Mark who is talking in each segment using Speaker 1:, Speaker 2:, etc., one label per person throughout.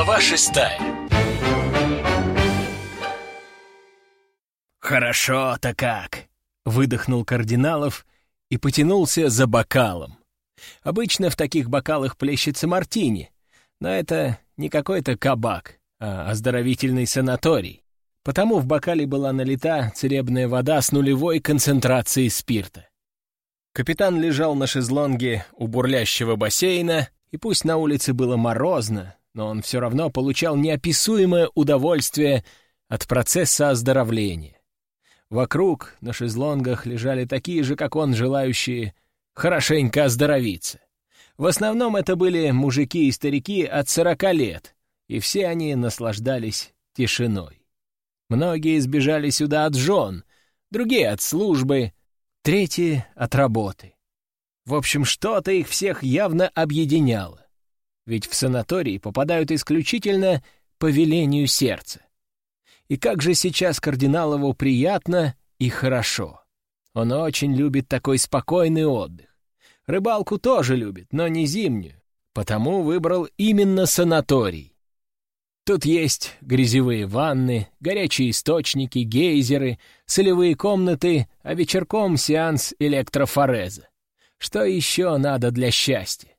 Speaker 1: Глава шестая
Speaker 2: «Хорошо-то как!» — выдохнул Кардиналов и потянулся за бокалом. Обычно в таких бокалах плещется мартини, но это не какой-то кабак, а оздоровительный санаторий. Потому в бокале была налита целебная вода с нулевой концентрацией спирта. Капитан лежал на шезлонге у бурлящего бассейна, и пусть на улице было морозно, но он все равно получал неописуемое удовольствие от процесса оздоровления. Вокруг на шезлонгах лежали такие же, как он, желающие хорошенько оздоровиться. В основном это были мужики и старики от сорока лет, и все они наслаждались тишиной. Многие избежали сюда от жен, другие — от службы, третьи — от работы. В общем, что-то их всех явно объединяло. Ведь в санаторий попадают исключительно по велению сердца. И как же сейчас кардиналову приятно и хорошо. Он очень любит такой спокойный отдых. Рыбалку тоже любит, но не зимнюю, потому выбрал именно санаторий. Тут есть грязевые ванны, горячие источники, гейзеры, солевые комнаты, а вечерком сеанс электрофореза. Что еще надо для счастья?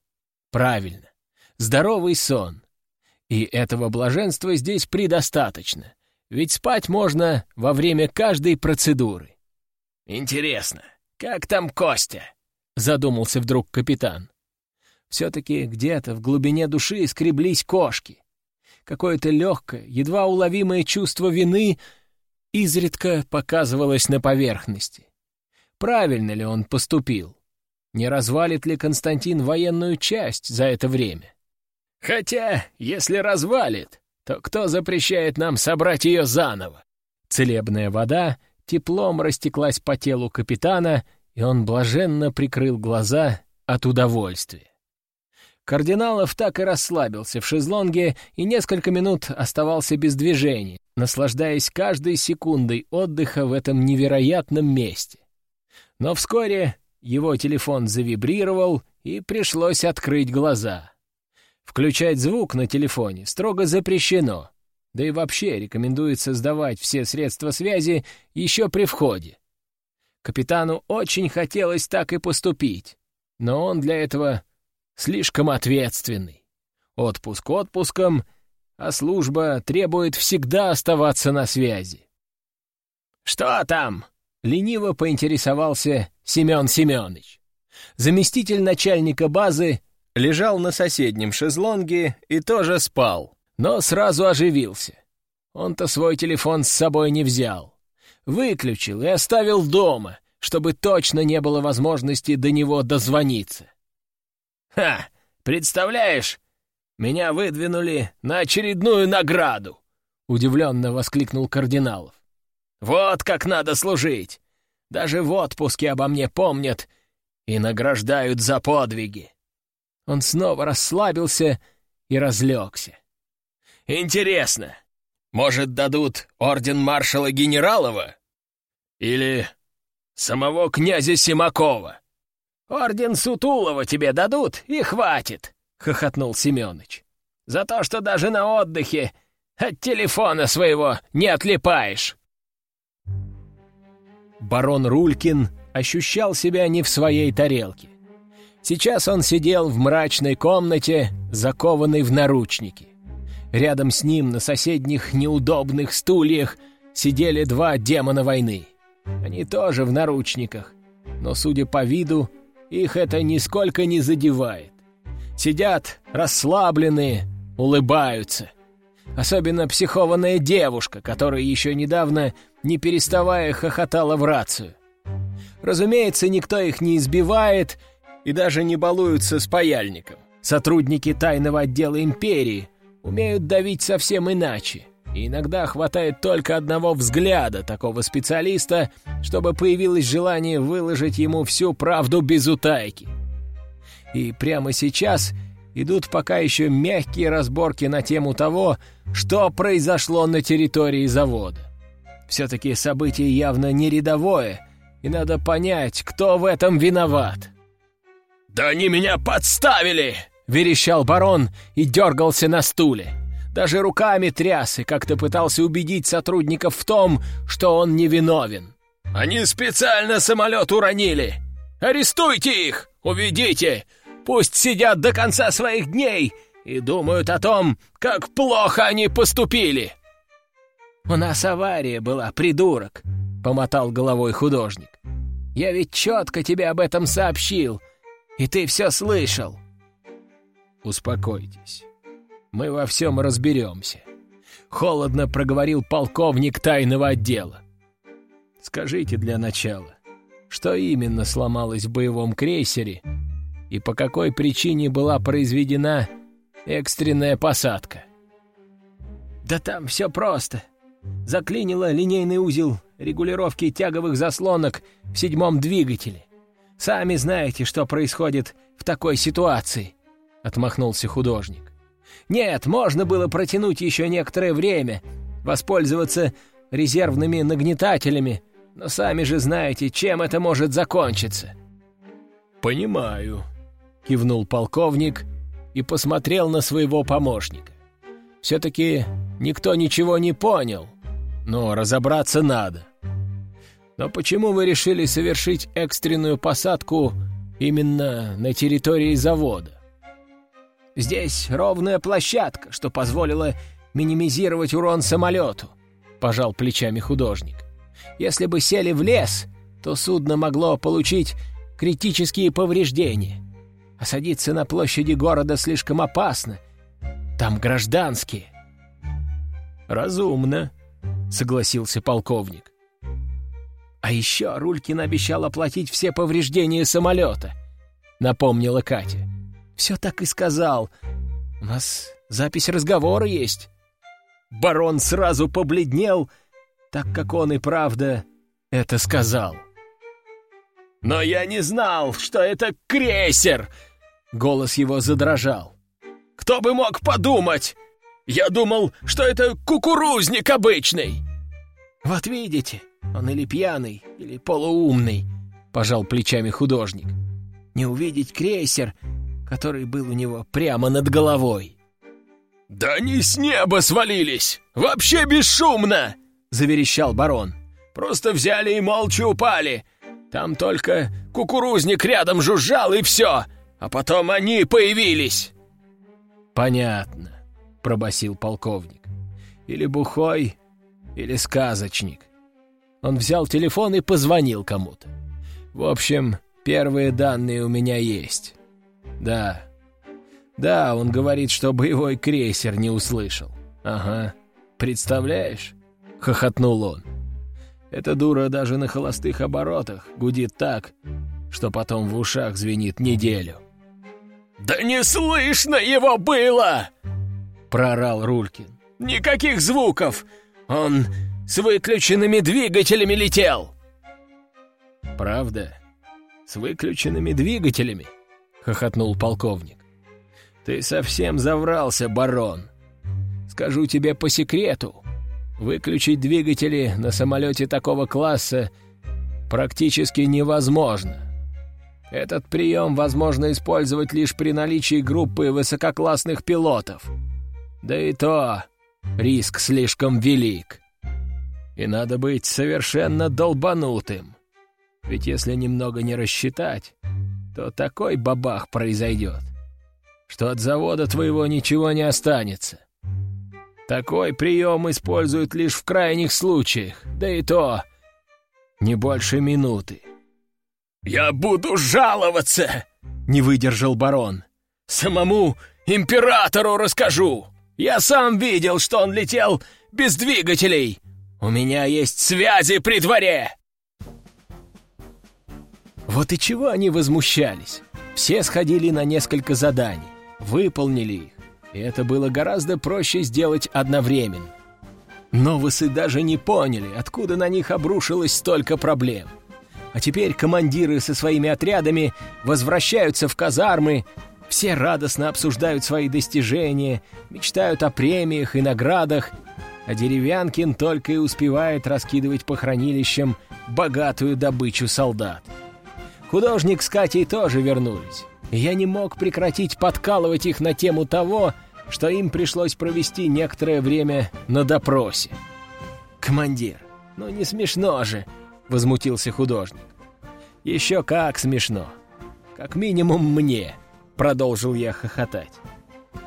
Speaker 2: Правильно, здоровый сон. И этого блаженства здесь предостаточно, ведь спать можно во время каждой процедуры. Интересно, как там Костя? Задумался вдруг капитан. Все-таки где-то в глубине души скреблись кошки. Какое-то легкое, едва уловимое чувство вины изредка показывалось на поверхности. Правильно ли он поступил? Не развалит ли Константин военную часть за это время? Хотя, если развалит, то кто запрещает нам собрать ее заново? Целебная вода теплом растеклась по телу капитана, и он блаженно прикрыл глаза от удовольствия. Кардиналов так и расслабился в шезлонге и несколько минут оставался без движения, наслаждаясь каждой секундой отдыха в этом невероятном месте. Но вскоре его телефон завибрировал, и пришлось открыть глаза. Включать звук на телефоне строго запрещено, да и вообще рекомендуется сдавать все средства связи еще при входе. Капитану очень хотелось так и поступить, но он для этого слишком ответственный. Отпуск отпуском, а служба требует всегда оставаться на связи. «Что там?» Лениво поинтересовался Семен Семенович. Заместитель начальника базы лежал на соседнем шезлонге и тоже спал, но сразу оживился. Он-то свой телефон с собой не взял. Выключил и оставил дома, чтобы точно не было возможности до него дозвониться. «Ха! Представляешь, меня выдвинули на очередную награду!» — удивленно воскликнул Кардиналов. Вот как надо служить! Даже в отпуске обо мне помнят и награждают за подвиги!» Он снова расслабился и разлегся. «Интересно, может, дадут орден маршала Генералова? Или самого князя Симакова? Орден Сутулова тебе дадут, и хватит!» — хохотнул Семёныч. «За то, что даже на отдыхе от телефона своего не отлипаешь!» барон Рулькин ощущал себя не в своей тарелке. Сейчас он сидел в мрачной комнате, закованный в наручники. Рядом с ним на соседних неудобных стульях сидели два демона войны. Они тоже в наручниках, но, судя по виду, их это нисколько не задевает. Сидят расслабленные, улыбаются. Особенно психованная девушка, которая еще недавно не переставая хохотала в рацию. Разумеется, никто их не избивает и даже не балуются с паяльником. Сотрудники тайного отдела империи умеют давить совсем иначе. И иногда хватает только одного взгляда такого специалиста, чтобы появилось желание выложить ему всю правду без утайки. И прямо сейчас идут пока еще мягкие разборки на тему того, что произошло на территории завода. Все-таки событие явно не рядовое, и надо понять, кто в этом виноват. «Да они меня подставили!» — верещал барон и дергался на стуле. Даже руками тряс и как-то пытался убедить сотрудников в том, что он невиновен. «Они специально самолет уронили! Арестуйте их! Уведите! Пусть сидят до конца своих дней и думают о том, как плохо они поступили!» «У нас авария была, придурок!» — помотал головой художник. «Я ведь четко тебе об этом сообщил, и ты все слышал!»
Speaker 1: «Успокойтесь. Мы во всем разберемся», — холодно проговорил полковник тайного отдела. «Скажите для начала, что именно сломалось в боевом крейсере и по какой причине была произведена экстренная посадка?»
Speaker 2: «Да там все просто. Заклинило линейный узел регулировки тяговых заслонок в седьмом двигателе. Сами знаете, что происходит в такой ситуации», — отмахнулся художник. «Нет, можно было протянуть еще некоторое время, воспользоваться резервными нагнетателями, но сами же знаете, чем это может закончиться».
Speaker 1: «Понимаю», — кивнул полковник и посмотрел на своего помощника. «Все-таки никто ничего не понял, но разобраться надо. Но почему вы решили совершить экстренную посадку именно на территории завода?
Speaker 2: Здесь ровная площадка, что позволило минимизировать урон самолету, пожал плечами художник. Если бы сели в лес, то судно могло получить критические повреждения. А садиться на площади города слишком опасно. Там гражданские.
Speaker 1: «Разумно», — согласился полковник.
Speaker 2: «А еще Рулькин обещал оплатить все повреждения самолета», — напомнила Катя. «Все так и сказал. У нас запись разговора есть». Барон сразу побледнел, так как он и правда это сказал. «Но я не знал, что это крейсер!» Голос его задрожал. «Кто бы мог подумать? Я думал, что это кукурузник обычный!» «Вот видите, он или пьяный, или полуумный», — пожал плечами художник. «Не увидеть крейсер, который был у него прямо над головой». «Да они с неба свалились! Вообще бесшумно!» — заверещал барон. «Просто взяли и молча упали. Там только кукурузник рядом жужжал, и все. А потом они появились».
Speaker 1: «Понятно», — пробасил полковник. «Или бухой, или сказочник». Он взял телефон и позвонил кому-то. «В общем, первые данные у меня есть. Да, да, он говорит, что боевой крейсер не услышал. Ага, представляешь?» — хохотнул он. «Эта дура даже на холостых оборотах гудит так, что потом в ушах звенит неделю».
Speaker 2: «Да не слышно его было!» проорал Рулькин. «Никаких звуков! Он с выключенными двигателями летел!»
Speaker 1: «Правда? С выключенными двигателями?» — хохотнул полковник. «Ты совсем заврался, барон. Скажу тебе по секрету. Выключить двигатели на самолете такого класса практически невозможно. Этот прием возможно использовать лишь при наличии группы высококлассных пилотов. Да и то риск слишком велик. И надо быть совершенно долбанутым. Ведь если немного не рассчитать, то такой бабах произойдет, что от завода твоего ничего не останется. Такой прием используют лишь в крайних случаях, да и то не больше минуты.
Speaker 2: «Я буду жаловаться!» — не выдержал барон. «Самому императору расскажу!» Я сам видел, что он летел без двигателей. У меня есть связи при дворе!» Вот и чего они возмущались. Все сходили на несколько заданий, выполнили их, и это было гораздо проще сделать одновременно. Новосы даже не поняли, откуда на них обрушилось столько проблем. А теперь командиры со своими отрядами возвращаются в казармы, все радостно обсуждают свои достижения, мечтают о премиях и наградах, а Деревянкин только и успевает раскидывать по хранилищам богатую добычу солдат. Художник с Катей тоже вернулись, я не мог прекратить подкалывать их на тему того,
Speaker 1: что им пришлось провести некоторое время на допросе. «Командир, ну не смешно же!» — возмутился художник. «Еще как смешно! Как минимум мне!» — продолжил я хохотать.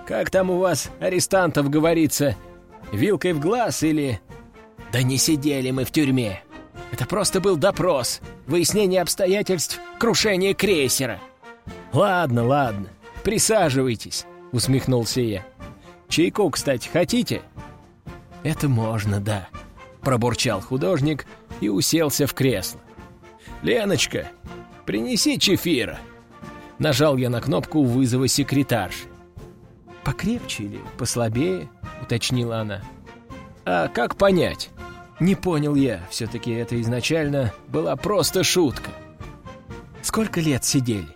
Speaker 1: «Как там у вас, арестантов, говорится, вилкой в глаз или...» «Да не сидели мы в тюрьме! Это просто был допрос, выяснение обстоятельств крушения крейсера!» «Ладно, ладно, присаживайтесь», — усмехнулся я. «Чайку, кстати, хотите?» «Это можно, да», — пробурчал художник и уселся в кресло. «Леночка, принеси чефира!» Нажал я на кнопку вызова секретарши. «Покрепче или послабее?» — уточнила она. «А как понять?» Не понял я, все-таки это изначально была просто шутка. «Сколько лет сидели?»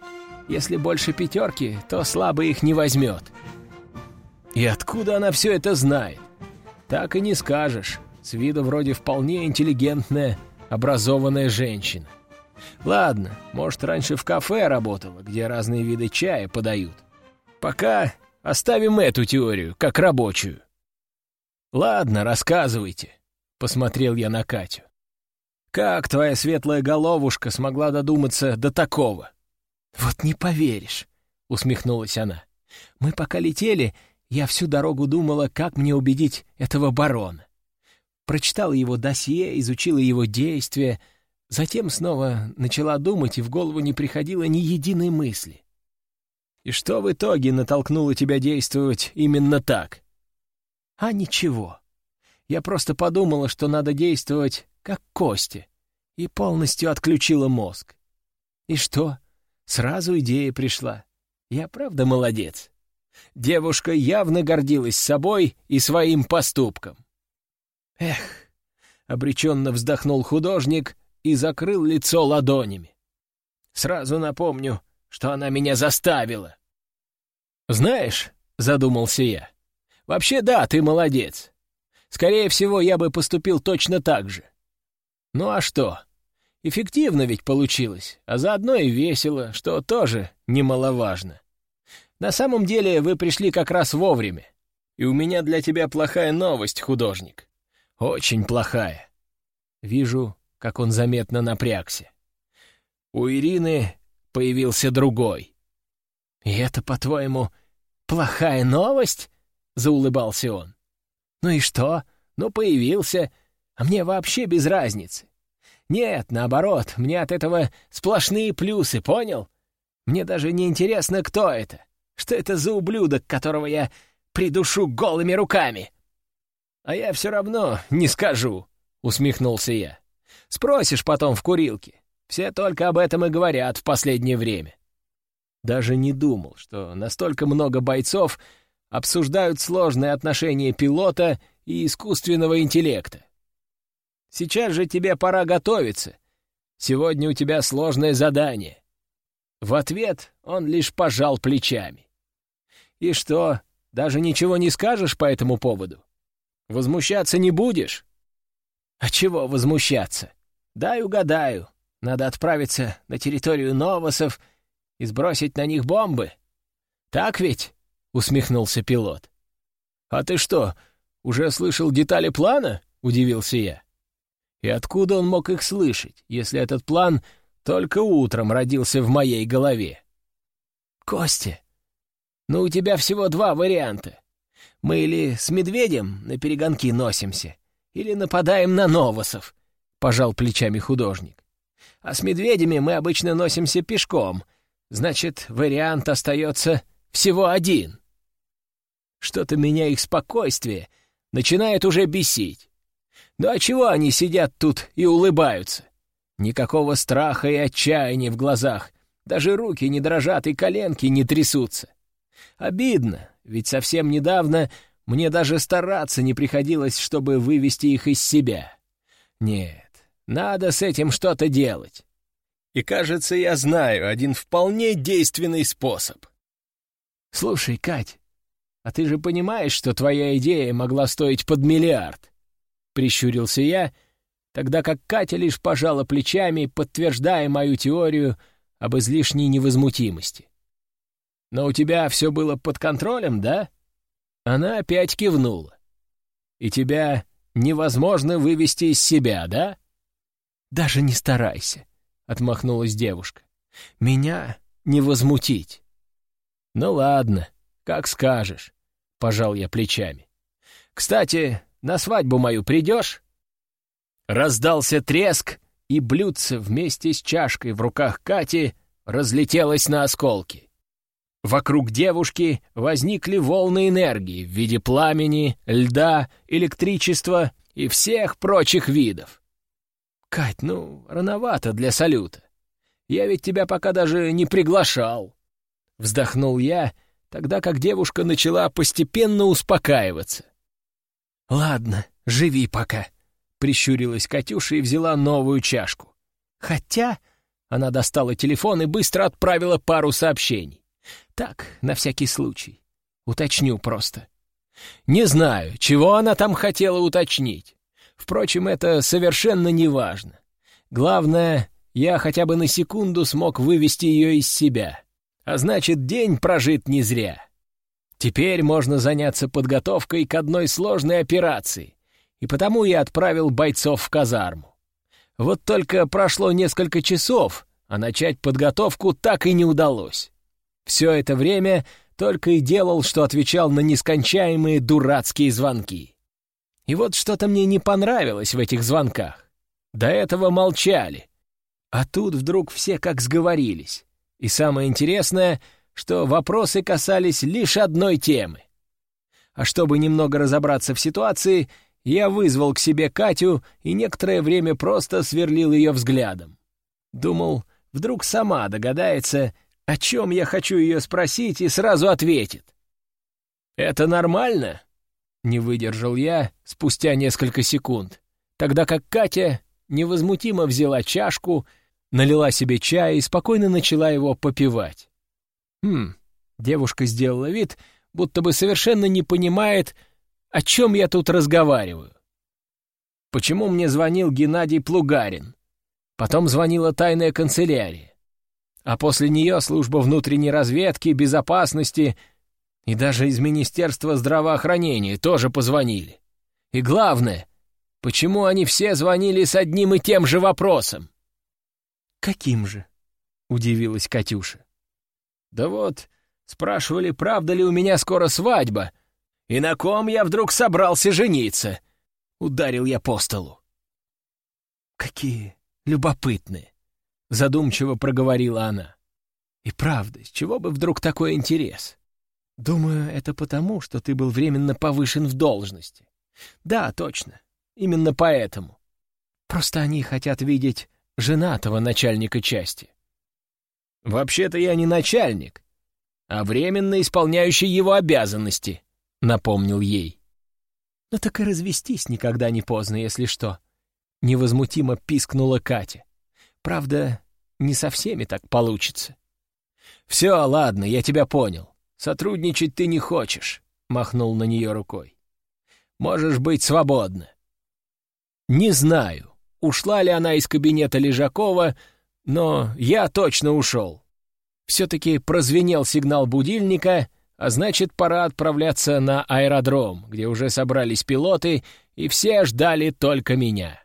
Speaker 1: Если больше пятерки, то слабый их не возьмет. И откуда она все это знает? Так и не скажешь. С виду вроде вполне интеллигентная, образованная женщина. Ладно, может, раньше в кафе работала, где разные виды чая подают. Пока оставим эту теорию, как рабочую. Ладно, рассказывайте, — посмотрел я на Катю. Как твоя светлая головушка смогла додуматься до такого? «Вот не поверишь», — усмехнулась она. «Мы пока летели, я всю дорогу думала, как мне убедить этого барона. Прочитала его досье, изучила его действия, затем снова начала думать, и в голову не приходило ни единой мысли. И что в итоге натолкнуло тебя действовать именно так? А ничего. Я просто подумала, что надо действовать как Кости, и полностью отключила мозг. И что? Сразу идея пришла. Я правда молодец. Девушка явно гордилась собой и своим поступком. Эх, обреченно вздохнул художник и закрыл лицо ладонями. Сразу напомню, что она меня заставила. Знаешь, задумался я, вообще да, ты молодец. Скорее всего, я бы поступил точно так же. Ну а что? Эффективно ведь получилось, а заодно и весело, что тоже немаловажно. На самом деле вы пришли как раз вовремя. И у меня для тебя плохая новость, художник. Очень плохая. Вижу, как он заметно напрягся. У Ирины появился другой. «И это, по-твоему, плохая новость?» — заулыбался он. «Ну и что? Ну, появился, а мне вообще без разницы. Нет, наоборот, мне от этого сплошные плюсы, понял? Мне даже не интересно, кто это. Что это за ублюдок, которого я придушу голыми руками? А я все равно не скажу, — усмехнулся я. Спросишь потом в курилке. Все только об этом и говорят в последнее время. Даже не думал, что настолько много бойцов обсуждают сложные отношения пилота и искусственного интеллекта. Сейчас же тебе пора готовиться. Сегодня у тебя сложное задание». В ответ он лишь пожал плечами. «И что, даже ничего не скажешь по этому поводу? Возмущаться не будешь?» «А чего возмущаться? Дай угадаю. Надо отправиться на территорию Новосов и сбросить на них бомбы. Так ведь?» — усмехнулся пилот. «А ты что, уже слышал детали плана?» — удивился я. И откуда он мог их слышать, если этот план только утром родился в моей голове? «Костя, ну у тебя всего два варианта. Мы или с медведем на перегонки носимся, или нападаем на новосов», — пожал плечами художник. «А с медведями мы обычно носимся пешком, значит, вариант остается всего один». Что-то меня их спокойствие начинает уже бесить. Ну а чего они сидят тут и улыбаются? Никакого страха и отчаяния в глазах. Даже руки не дрожат и коленки не трясутся. Обидно, ведь совсем недавно мне даже стараться не приходилось, чтобы вывести их из себя. Нет, надо с этим что-то делать. И, кажется, я знаю один вполне действенный способ. Слушай, Кать, а ты же понимаешь, что твоя идея могла стоить под миллиард? прищурился я, тогда как Катя лишь пожала плечами, подтверждая мою теорию об излишней невозмутимости. «Но у тебя все было под контролем, да?» Она опять кивнула. «И тебя невозможно вывести из себя, да?»
Speaker 2: «Даже не старайся», — отмахнулась девушка. «Меня не возмутить».
Speaker 1: «Ну ладно, как скажешь», — пожал я плечами. «Кстати, на свадьбу мою придешь?» Раздался треск, и блюдце вместе с чашкой в руках Кати разлетелось на осколки. Вокруг девушки возникли волны энергии в виде пламени, льда, электричества и всех прочих видов. «Кать, ну, рановато для салюта. Я ведь тебя пока даже не приглашал». Вздохнул я, тогда как девушка начала постепенно успокаиваться.
Speaker 2: «Ладно, живи пока», — прищурилась Катюша и взяла новую чашку. «Хотя...» — она достала телефон и быстро отправила пару сообщений. «Так, на всякий случай. Уточню просто».
Speaker 1: Не знаю, чего она там хотела уточнить. Впрочем, это совершенно не важно. Главное, я хотя бы на секунду смог вывести ее из себя. А значит, день прожит не зря. Теперь можно заняться подготовкой к одной сложной операции, и потому я отправил бойцов в казарму. Вот только прошло несколько часов, а начать подготовку так и не удалось. Все это время только и делал, что отвечал на нескончаемые дурацкие звонки. И вот что-то мне не понравилось в этих звонках. До этого молчали. А тут вдруг все как сговорились. И самое интересное, что вопросы касались лишь одной темы. А чтобы немного разобраться в ситуации, я вызвал к себе Катю и некоторое время просто сверлил ее взглядом. Думал, вдруг сама догадается, о чем я хочу ее спросить, и сразу ответит. «Это нормально?» — не выдержал я спустя несколько секунд, тогда как Катя невозмутимо взяла чашку, налила себе чай и спокойно начала его попивать. Хм, девушка сделала вид, будто бы совершенно не понимает, о чем я тут разговариваю? Почему мне звонил Геннадий Плугарин? Потом звонила тайная канцелярия. А после нее служба внутренней разведки, безопасности и даже из Министерства здравоохранения тоже позвонили. И главное, почему они все звонили с одним и тем же вопросом?
Speaker 2: «Каким же?» — удивилась Катюша.
Speaker 1: «Да вот, спрашивали, правда ли у меня скоро свадьба, и на ком я вдруг собрался жениться?» Ударил я по столу.
Speaker 2: «Какие любопытные!» — задумчиво проговорила она. «И правда, с чего бы вдруг такой интерес? Думаю, это потому, что ты был временно повышен в должности. Да, точно, именно поэтому. Просто они хотят видеть женатого начальника части».
Speaker 1: «Вообще-то я не начальник, а временно исполняющий его обязанности», — напомнил ей.
Speaker 2: «Ну так и развестись никогда не поздно, если что», — невозмутимо пискнула Катя. «Правда, не со всеми так получится».
Speaker 1: «Все, ладно, я тебя понял. Сотрудничать ты не хочешь», — махнул на нее рукой. «Можешь быть свободна». Не знаю, ушла ли она из кабинета Лежакова, но я точно ушел. Все-таки прозвенел сигнал будильника, а значит, пора отправляться на аэродром, где уже собрались пилоты, и все ждали только меня.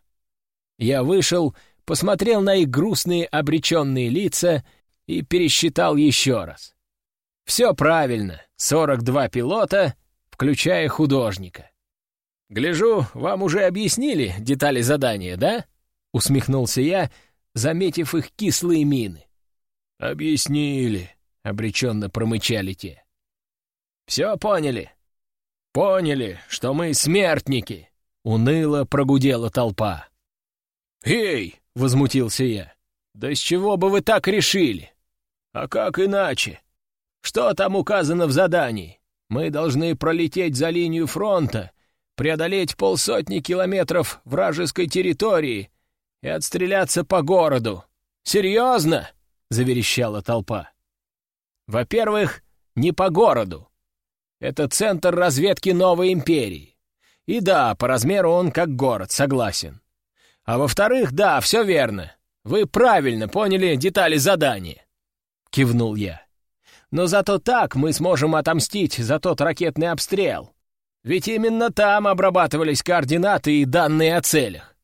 Speaker 1: Я вышел, посмотрел на их грустные обреченные лица и пересчитал еще раз. Все правильно, 42 пилота, включая художника. «Гляжу, вам уже объяснили детали задания, да?» — усмехнулся я, заметив их кислые мины. «Объяснили», — обреченно промычали те. Все поняли?» «Поняли, что мы смертники!» — уныло прогудела толпа. «Эй!» — возмутился я. «Да с чего бы вы так решили? А как иначе? Что там указано в задании? Мы должны пролететь за линию фронта, преодолеть полсотни километров вражеской территории и отстреляться по городу. Серьезно?» — заверещала толпа. «Во-первых, не по городу. Это центр разведки новой империи. И да, по размеру он как город, согласен. А во-вторых, да, все верно. Вы правильно поняли детали задания. Кивнул я. Но зато так мы сможем отомстить за тот ракетный обстрел.
Speaker 2: Ведь именно там обрабатывались координаты и данные о целях.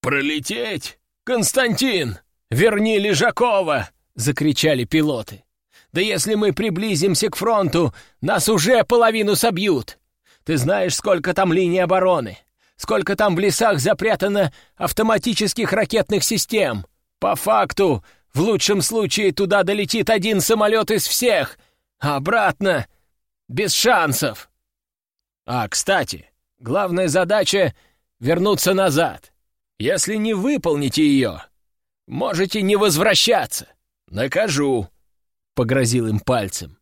Speaker 1: «Пролететь? Константин!
Speaker 2: Верни Лежакова!» — закричали пилоты. «Да если мы приблизимся к фронту, нас уже половину собьют! Ты знаешь, сколько там линий обороны, сколько там в лесах запрятано автоматических ракетных систем. По факту, в лучшем случае туда долетит один самолет из всех, а обратно без шансов!» А, кстати, главная задача — вернуться назад. Если не выполните ее, можете не возвращаться. Накажу, — погрозил им пальцем.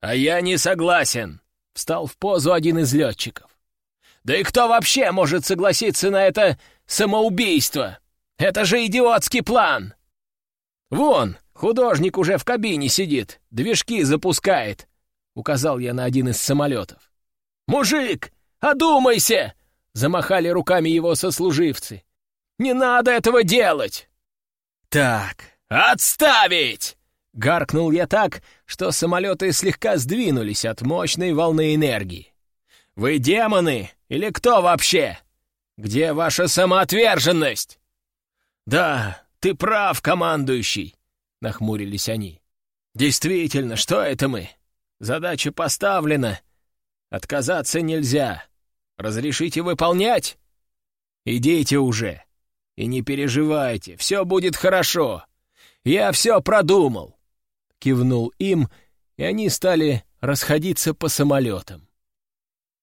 Speaker 2: А я не согласен, — встал в позу один из летчиков. Да и кто вообще может согласиться на это самоубийство? Это же идиотский план! Вон, художник уже в кабине сидит, движки запускает, — указал я на один из самолетов. «Мужик, одумайся!» — замахали руками его сослуживцы. «Не надо этого делать!» «Так, отставить!» — гаркнул я так, что самолеты слегка сдвинулись от мощной волны энергии. «Вы демоны или кто вообще? Где ваша самоотверженность?» «Да, ты прав, командующий!» — нахмурились они. «Действительно, что это мы? Задача поставлена, Отказаться нельзя. Разрешите выполнять? Идите уже. И не переживайте, все будет хорошо. Я все продумал. Кивнул им, и они стали расходиться по самолетам.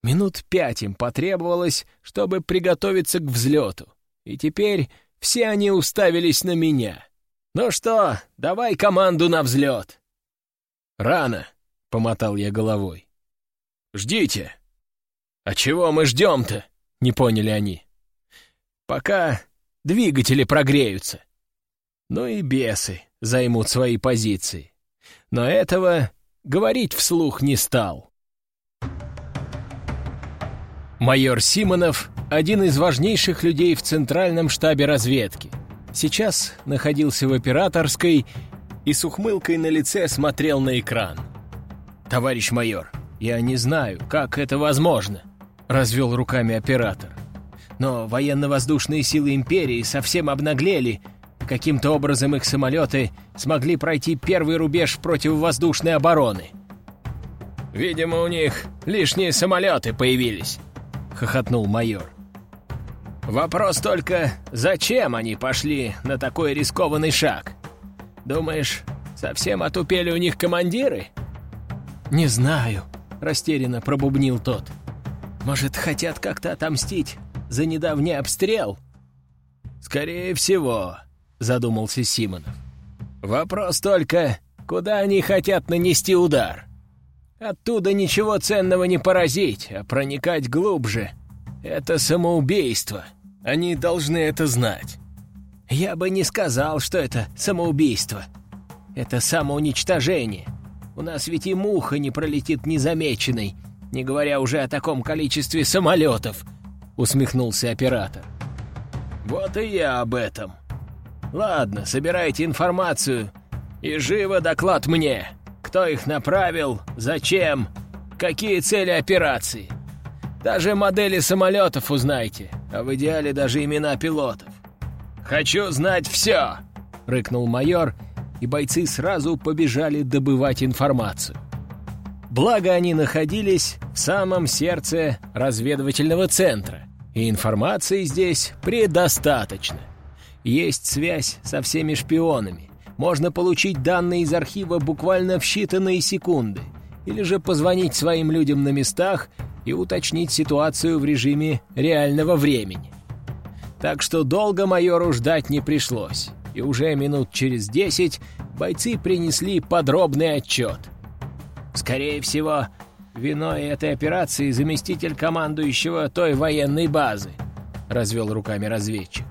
Speaker 2: Минут пять им потребовалось, чтобы приготовиться к взлету. И теперь все они уставились на меня. «Ну что, давай команду на взлет!» «Рано», — помотал я головой. Ждите!» «А чего мы ждем-то?» — не поняли они. «Пока двигатели прогреются. Ну и бесы займут свои позиции. Но этого говорить вслух не стал. Майор Симонов — один из важнейших людей в Центральном штабе разведки. Сейчас находился в операторской и с ухмылкой на лице смотрел на экран. «Товарищ майор, «Я не знаю, как это возможно», — развел руками оператор. «Но военно-воздушные силы Империи совсем обнаглели. Каким-то образом их самолеты смогли пройти первый рубеж противовоздушной обороны». «Видимо, у них лишние самолеты появились», — хохотнул майор. «Вопрос только, зачем они пошли на такой рискованный шаг? Думаешь, совсем отупели у них командиры?» «Не знаю», — растерянно пробубнил тот. «Может, хотят как-то отомстить за недавний обстрел?» «Скорее всего», — задумался Симонов. «Вопрос только, куда они хотят нанести удар? Оттуда ничего ценного не поразить, а проникать глубже — это самоубийство. Они должны это знать». «Я бы не сказал, что это самоубийство. Это самоуничтожение. У нас ведь и муха не пролетит незамеченной, не говоря уже о таком количестве самолетов», — усмехнулся оператор. «Вот и я об этом. Ладно, собирайте информацию и живо доклад мне. Кто их направил, зачем, какие цели операции. Даже модели самолетов узнайте, а в идеале даже имена пилотов. «Хочу знать все!» — рыкнул майор — и бойцы сразу побежали добывать информацию. Благо они находились в самом сердце разведывательного центра, и информации здесь предостаточно. Есть связь со всеми шпионами, можно получить данные из архива буквально в считанные секунды, или же позвонить своим людям на местах и уточнить ситуацию в режиме реального времени. Так что долго майору ждать не пришлось и уже минут через десять бойцы принесли подробный отчет. Скорее всего, виной этой операции заместитель командующего той военной базы, развел руками разведчик.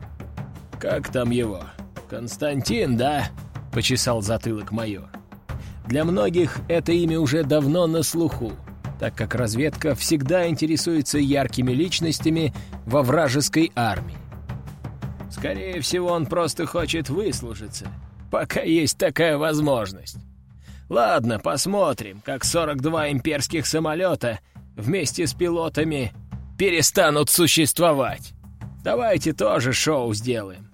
Speaker 2: Как там его? Константин, да? Почесал затылок майор. Для многих это имя уже давно на слуху, так как разведка всегда интересуется яркими личностями во вражеской армии. Скорее всего, он просто хочет выслужиться, пока есть такая возможность. Ладно, посмотрим, как 42 имперских самолета
Speaker 1: вместе с пилотами перестанут существовать. Давайте тоже шоу сделаем.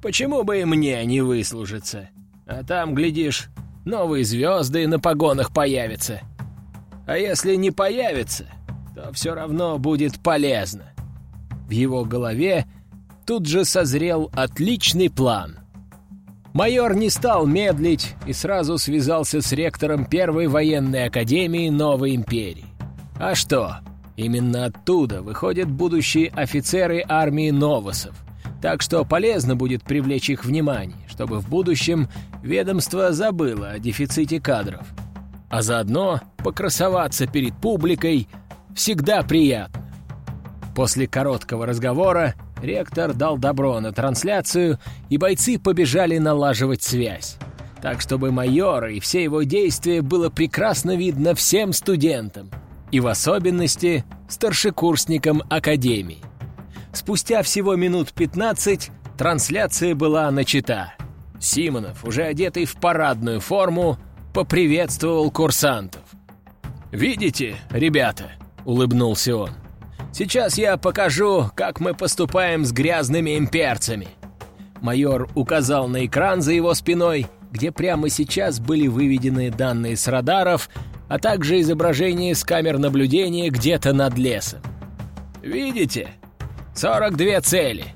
Speaker 1: Почему бы и мне не выслужиться? А там, глядишь, новые звезды на погонах появятся. А если не появится, то все равно будет полезно. В его голове тут же созрел отличный план. Майор не стал медлить и сразу связался с ректором Первой военной академии Новой империи. А что? Именно оттуда выходят будущие офицеры армии Новосов. Так что полезно будет привлечь их внимание, чтобы в будущем ведомство забыло о дефиците кадров. А заодно покрасоваться перед публикой всегда приятно. После короткого разговора ректор дал добро на трансляцию, и бойцы побежали налаживать связь. Так, чтобы майора и все его действия было прекрасно видно всем студентам, и в особенности старшекурсникам Академии. Спустя всего минут 15 трансляция была начата. Симонов, уже одетый в парадную форму, поприветствовал курсантов. «Видите, ребята?» — улыбнулся он. Сейчас я покажу, как мы поступаем с грязными имперцами». Майор указал на экран за его спиной, где прямо сейчас были выведены данные с радаров, а также изображение с камер наблюдения где-то над лесом. «Видите? 42 цели.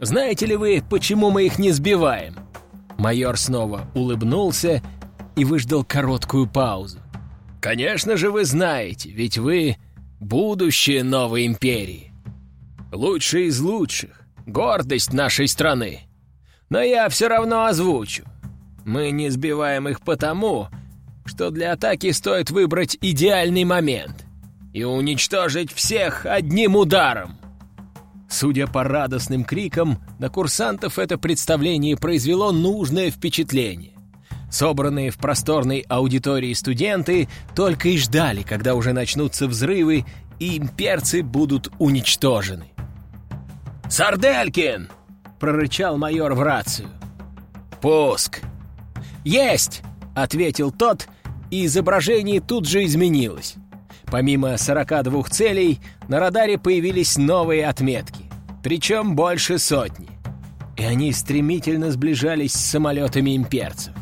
Speaker 1: Знаете ли вы, почему мы их не сбиваем?» Майор снова улыбнулся и выждал короткую паузу. «Конечно же вы знаете, ведь вы будущее новой империи. Лучшие из лучших, гордость нашей страны. Но я все равно озвучу. Мы не сбиваем их потому, что для атаки стоит выбрать идеальный момент и уничтожить всех одним ударом. Судя по радостным крикам, на курсантов это представление произвело нужное впечатление. Собранные в просторной аудитории студенты только и ждали, когда уже начнутся взрывы, и имперцы будут уничтожены. «Сарделькин!» — прорычал майор в рацию. «Пуск!» «Есть!» — ответил тот, и изображение тут же изменилось. Помимо 42 целей, на радаре появились новые отметки, причем больше сотни. И они стремительно сближались с самолетами имперцев.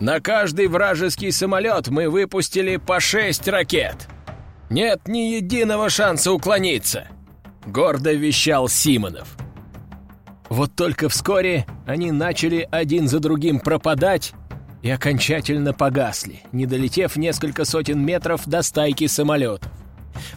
Speaker 1: На каждый вражеский самолет мы выпустили по шесть ракет. Нет ни единого шанса уклониться!» — гордо вещал Симонов. Вот только вскоре они начали один за другим пропадать и окончательно погасли, не долетев несколько сотен метров до стайки самолетов.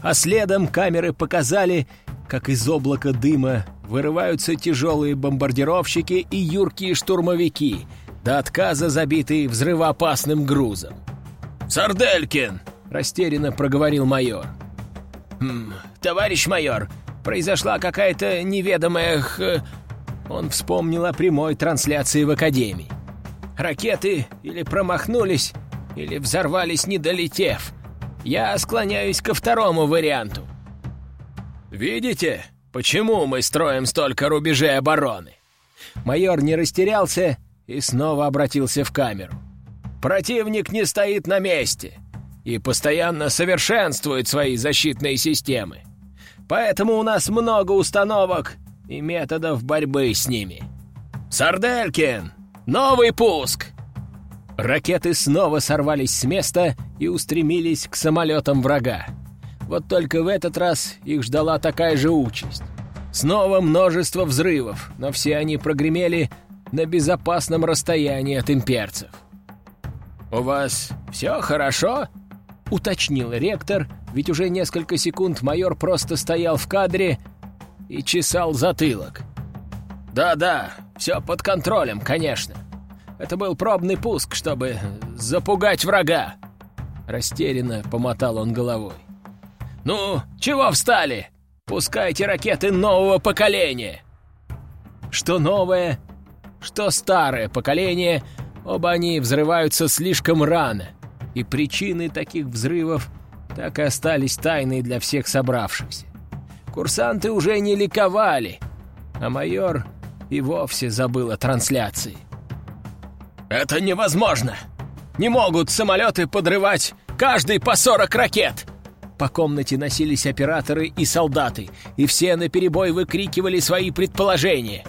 Speaker 1: А следом камеры показали, как из облака дыма вырываются тяжелые бомбардировщики и юркие штурмовики — до отказа забитый взрывоопасным грузом. «Сарделькин!» — растерянно проговорил майор. «Хм, «Товарищ майор, произошла какая-то неведомая х...» Он вспомнил о прямой трансляции в Академии. «Ракеты или промахнулись, или взорвались, не долетев. Я склоняюсь ко второму варианту». «Видите, почему мы строим столько рубежей обороны?» Майор не растерялся и снова обратился в камеру. «Противник не стоит на месте и постоянно совершенствует свои защитные системы. Поэтому у нас много установок и методов борьбы с ними. Сарделькин, новый пуск!» Ракеты снова сорвались с места и устремились к самолетам врага. Вот только в этот раз их ждала такая же участь. Снова множество взрывов, но все они прогремели на безопасном расстоянии от имперцев. «У вас все хорошо?» — уточнил ректор, ведь уже несколько секунд майор просто стоял в кадре и чесал затылок. «Да-да, все под контролем, конечно. Это был пробный пуск, чтобы запугать врага!» Растерянно помотал он головой. «Ну, чего встали? Пускайте ракеты нового поколения!» «Что новое, что старое поколение, оба они взрываются слишком рано, и причины таких взрывов так и остались тайной для всех собравшихся. Курсанты уже не ликовали, а майор и вовсе забыл о трансляции. «Это невозможно! Не могут самолеты подрывать каждый по 40 ракет!»
Speaker 2: По комнате носились операторы и солдаты, и все наперебой выкрикивали свои предположения.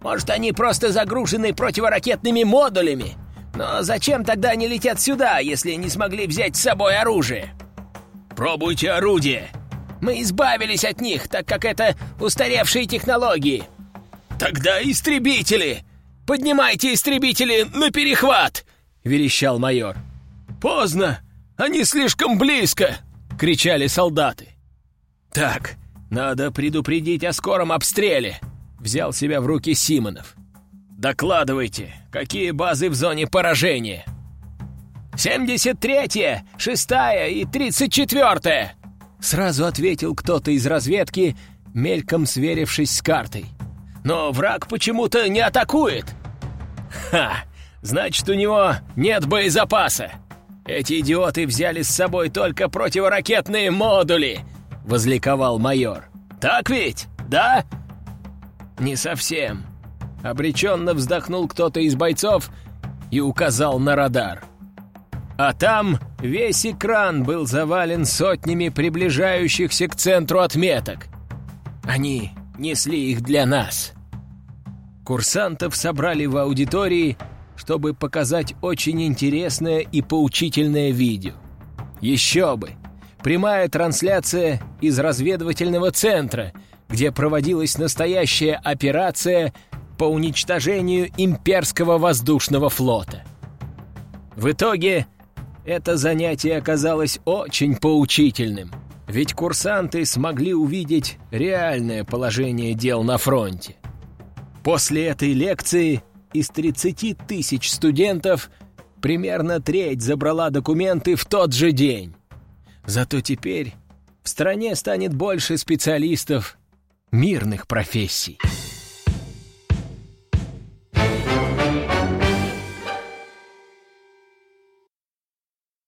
Speaker 2: Может, они просто загружены противоракетными модулями? Но зачем тогда они летят сюда, если не смогли взять с собой оружие?
Speaker 1: Пробуйте орудие.
Speaker 2: Мы избавились от них, так как это устаревшие технологии.
Speaker 1: Тогда истребители! Поднимайте истребители на перехват! Верещал майор. Поздно! Они слишком близко! Кричали солдаты.
Speaker 2: Так, надо предупредить о скором обстреле. Взял себя в руки Симонов. Докладывайте, какие базы в зоне поражения? «Семьдесят третья, шестая и тридцать четвертая!» Сразу ответил кто-то из разведки, мельком сверившись с картой. «Но враг почему-то не атакует!» «Ха! Значит, у него нет боезапаса! Эти идиоты взяли с собой только противоракетные модули!» — возликовал майор. «Так ведь, да?» «Не совсем». Обреченно вздохнул кто-то из бойцов и указал на радар. А там весь экран был завален сотнями приближающихся к центру отметок. Они несли их для нас. Курсантов собрали в аудитории, чтобы показать очень интересное и поучительное видео. Еще бы! Прямая трансляция из разведывательного центра, где проводилась настоящая операция по уничтожению имперского воздушного флота. В итоге это занятие оказалось очень поучительным, ведь курсанты смогли увидеть реальное положение дел на фронте. После этой лекции из 30 тысяч студентов примерно треть забрала документы в тот же день. Зато теперь в стране станет больше специалистов мирных профессий.